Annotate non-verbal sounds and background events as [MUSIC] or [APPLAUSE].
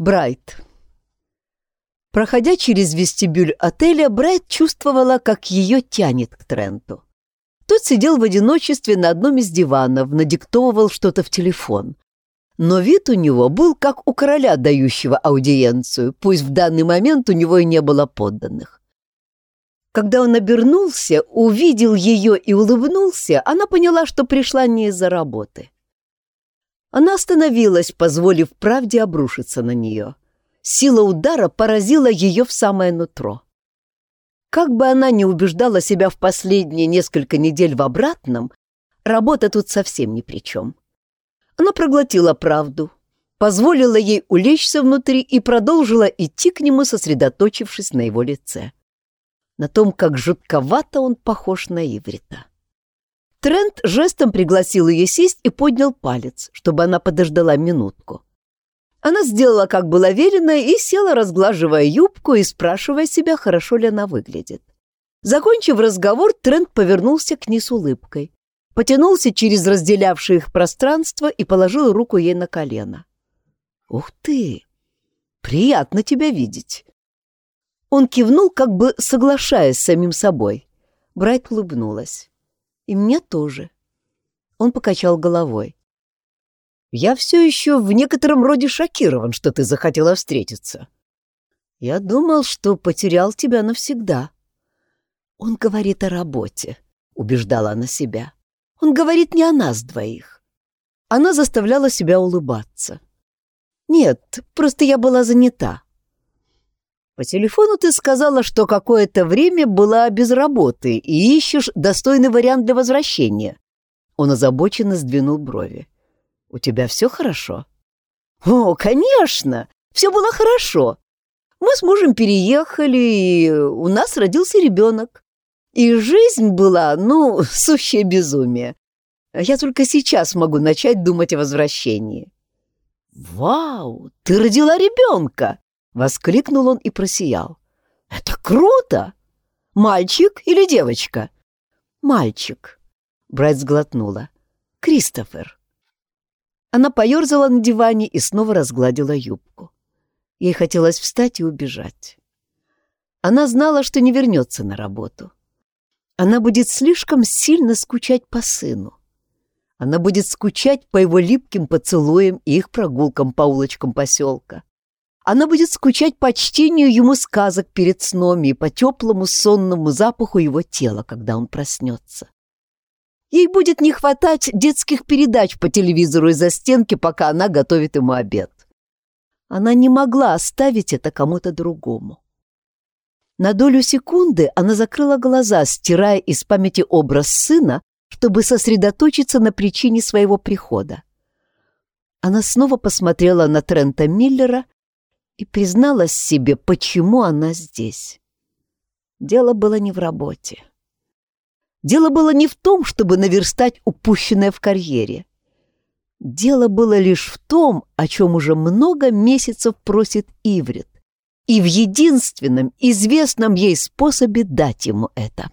Брайт. Проходя через вестибюль отеля, Брайт чувствовала, как ее тянет к Тренту. Тот сидел в одиночестве на одном из диванов, надиктовывал что-то в телефон. Но вид у него был как у короля, дающего аудиенцию, пусть в данный момент у него и не было подданных. Когда он обернулся, увидел ее и улыбнулся, она поняла, что пришла не из-за работы. Она остановилась, позволив правде обрушиться на нее. Сила удара поразила ее в самое нутро. Как бы она ни убеждала себя в последние несколько недель в обратном, работа тут совсем ни при чем. Она проглотила правду, позволила ей улечься внутри и продолжила идти к нему, сосредоточившись на его лице. На том, как жутковато он похож на Иврита. Трент жестом пригласил ее сесть и поднял палец, чтобы она подождала минутку. Она сделала, как было велено, и села, разглаживая юбку и спрашивая себя, хорошо ли она выглядит. Закончив разговор, Трент повернулся к ней с улыбкой, потянулся через разделявшее их пространство и положил руку ей на колено. «Ух ты! Приятно тебя видеть!» Он кивнул, как бы соглашаясь с самим собой. Брайт улыбнулась. И мне тоже. Он покачал головой. Я все еще в некотором роде шокирован, что ты захотела встретиться. Я думал, что потерял тебя навсегда. Он говорит о работе, убеждала она себя. Он говорит не о нас двоих. Она заставляла себя улыбаться. Нет, просто я была занята. По телефону ты сказала, что какое-то время была без работы и ищешь достойный вариант для возвращения. Он озабоченно сдвинул брови. У тебя все хорошо? О, конечно! Все было хорошо. Мы с мужем переехали, и у нас родился ребенок. И жизнь была, ну, [LAUGHS] сущее безумие. Я только сейчас могу начать думать о возвращении. «Вау! Ты родила ребенка!» Воскликнул он и просиял. «Это круто! Мальчик или девочка?» «Мальчик», — брат сглотнула. «Кристофер». Она поерзала на диване и снова разгладила юбку. Ей хотелось встать и убежать. Она знала, что не вернется на работу. Она будет слишком сильно скучать по сыну. Она будет скучать по его липким поцелуям и их прогулкам по улочкам поселка. Она будет скучать по чтению ему сказок перед сном и по теплому сонному запаху его тела, когда он проснется. Ей будет не хватать детских передач по телевизору из-за стенки, пока она готовит ему обед. Она не могла оставить это кому-то другому. На долю секунды она закрыла глаза, стирая из памяти образ сына, чтобы сосредоточиться на причине своего прихода. Она снова посмотрела на Трента Миллера и призналась себе, почему она здесь. Дело было не в работе. Дело было не в том, чтобы наверстать упущенное в карьере. Дело было лишь в том, о чем уже много месяцев просит Иврит, и в единственном известном ей способе дать ему это.